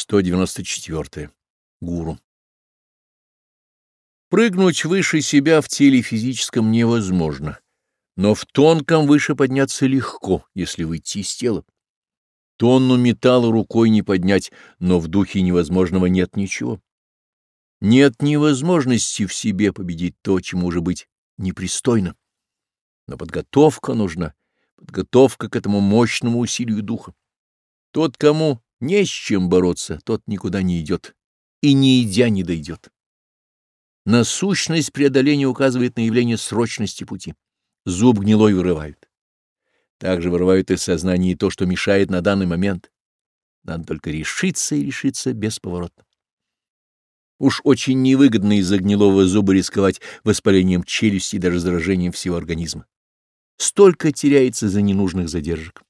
194. Гуру. Прыгнуть выше себя в теле физическом невозможно, но в тонком выше подняться легко, если выйти из тела. Тонну металла рукой не поднять, но в духе невозможного нет ничего. Нет невозможности в себе победить то, чему уже быть непристойно. Но подготовка нужна, подготовка к этому мощному усилию духа. Тот, кому не с чем бороться, тот никуда не идет, и не идя не дойдет. Насущность преодоления указывает на явление срочности пути. Зуб гнилой вырывают. Также вырывают из сознания и то, что мешает на данный момент. Надо только решиться и решиться бесповоротно. Уж очень невыгодно из-за гнилого зуба рисковать воспалением челюсти и даже заражением всего организма. Столько теряется за ненужных задержек.